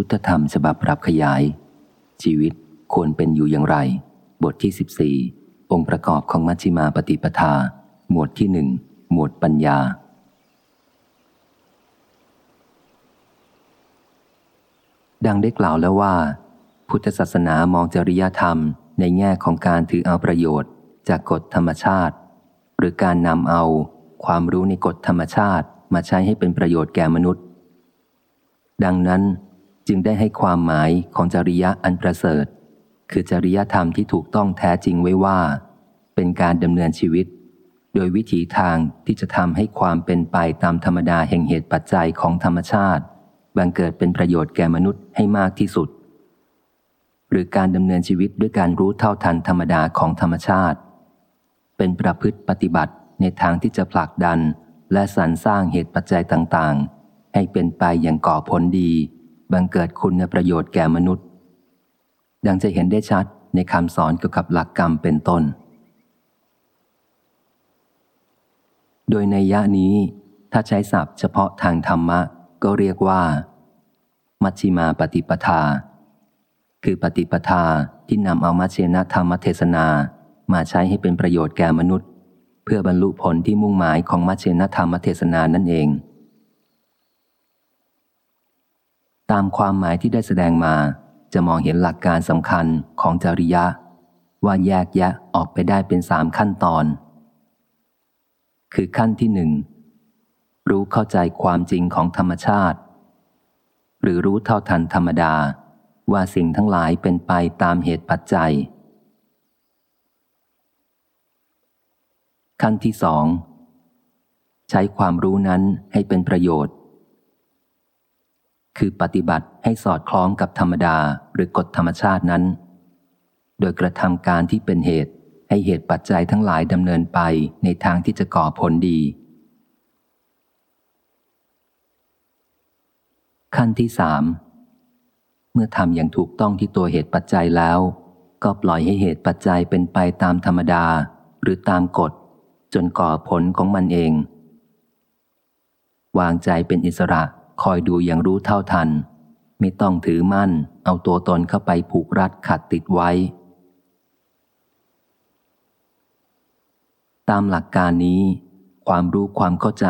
พุทธธรรมฉบับปรับขยาย ชีวิตควรเป็นอยู่อย่างไร บทที่ 14 องค์ประกอบของมัชฌิมาปฏิปทา หมวดที่หนึ่งหมวดปัญญา ดังได้กล่าวแล้วว่า พุทธศาสนามองจริยธรรมในแง่ของการถือเอาประโยชน์จากกฎธรรมชาติ หรือการนำเอาความรู้ในกฎธรรมชาติมาใช้ให้เป็นประโยชน์แก่มนุษย์ ดังนั้น จึงได้ให้ความหมายของจริยะอันประเสริฐ คือจริยธรรมที่ถูกต้องแท้จริงไว้ว่า เป็นการดำเนินชีวิต โดยวิถีทางที่จะทำให้ความเป็นไปตามธรรมดาแห่งเหตุปัจจัยของธรรมชาติบังเกิดเป็นประโยชน์แก่มนุษย์ให้มากที่สุด หรือการดำเนินชีวิตด้วยการรู้เท่าทันธรรมดาของธรรมชาติ เป็นประพฤติปฏิบัติในทางที่จะผลักดันและสรรสร้างเหตุปัจจัยต่างๆ ให้เป็นไปอย่างก่อผลดี บังเกิดคุณประโยชน์แก่มนุษย์ ดังจะเห็นได้ชัดในคำสอนเกี่ยวกับหลักกรรมเป็นต้น โดยในยะนี้ ถ้าใช้ศัพท์เฉพาะทางธรรมะ ก็เรียกว่า มัชชิมาปฏิปทา คือปฏิปทาที่นำเอามัชเชนธรรมเทศนามาใช้ให้เป็นประโยชน์แก่มนุษย์ เพื่อบรรลุผลที่มุ่งหมายของมัชเชนธรรมเทศนานั่นเอง ตามความหมายที่ได้แสดงมา จะมองเห็นหลักการสำคัญของจริยะ ว่าแยกแยะออกไปได้เป็นสามขั้นตอน คือขั้นที่หนึ่งรู้เข้าใจความจริงของธรรมชาติ หรือรู้เท่าทันธรรมดา ว่าสิ่งทั้งหลายเป็นไปตามเหตุปัจจัย ขั้นที่สองใช้ความรู้นั้นให้เป็นประโยชน์ คือปฏิบัติให้สอดคล้องกับธรรมดาหรือกฎธรรมชาตินั้น โดยกระทำการที่เป็นเหตุให้เหตุปัจจัยทั้งหลายดำเนินไปในทางที่จะก่อผลดี ขั้นที่สามเมื่อทำอย่างถูกต้องที่ตัวเหตุปัจจัยแล้ว ก็ปล่อยให้เหตุปัจจัยเป็นไปตามธรรมดาหรือตามกฎ จนก่อผลของมันเอง วางใจเป็นอิสระ คอยดูอย่างรู้เท่าทัน ไม่ต้องถือมั่น เอาตัวตนเข้าไปผูกรัดขัดติดไว้ ตามหลักการนี้ ความรู้ความเข้าใจ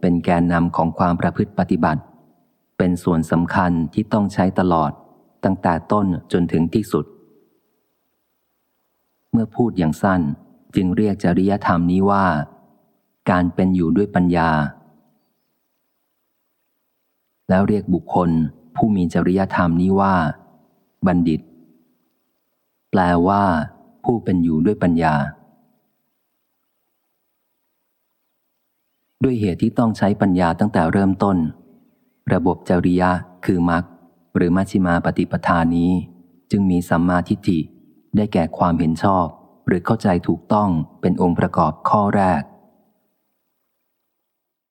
เป็นแกนนำของความประพฤติปฏิบัติ เป็นส่วนสำคัญที่ต้องใช้ตลอด ตั้งแต่ต้นจนถึงที่สุด เมื่อพูดอย่างสั้นจึงเรียกจริยธรรมนี้ว่า การเป็นอยู่ด้วยปัญญา แล้วเรียกบุคคลผู้มีจริยธรรมนี้ว่า บัณฑิต แปลว่า ผู้เป็นอยู่ด้วยปัญญา ด้วยเหตุที่ต้องใช้ปัญญาตั้งแต่เริ่มต้น ระบบจริยะคือมรรคหรือมัชฌิมาปฏิปทานี้ จึงมีสัมมาทิฏฐิได้แก่ความเห็นชอบ หรือเข้าใจถูกต้องเป็นองค์ประกอบข้อแรก